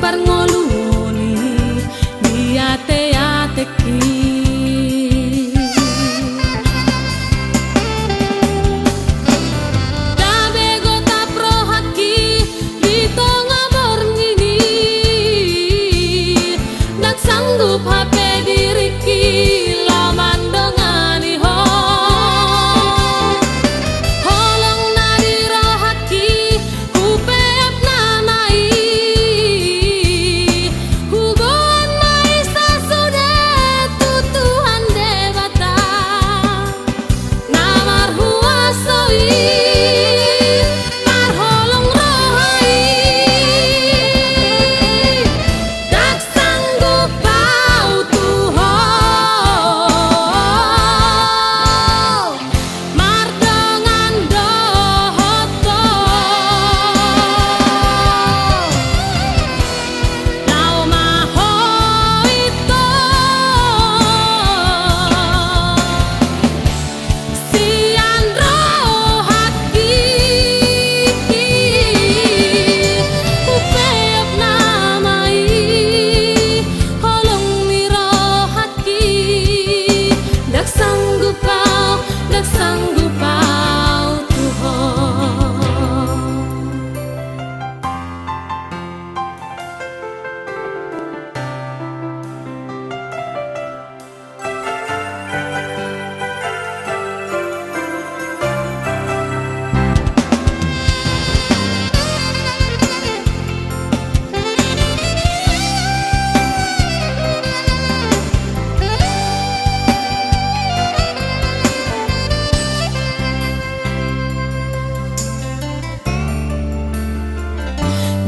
participar